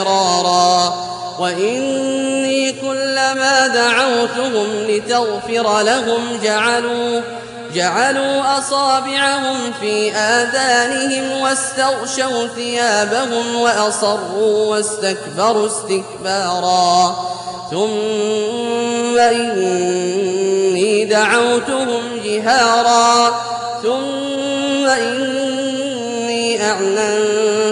إلا فرارا وإني كلما دعوتهم لتغفر لهم جعلوا جعلوا أصابعهم في آذانهم واستغشوا ثيابهم وأصروا واستكبروا استكبارا. ثم إني دعوتهم جهارا.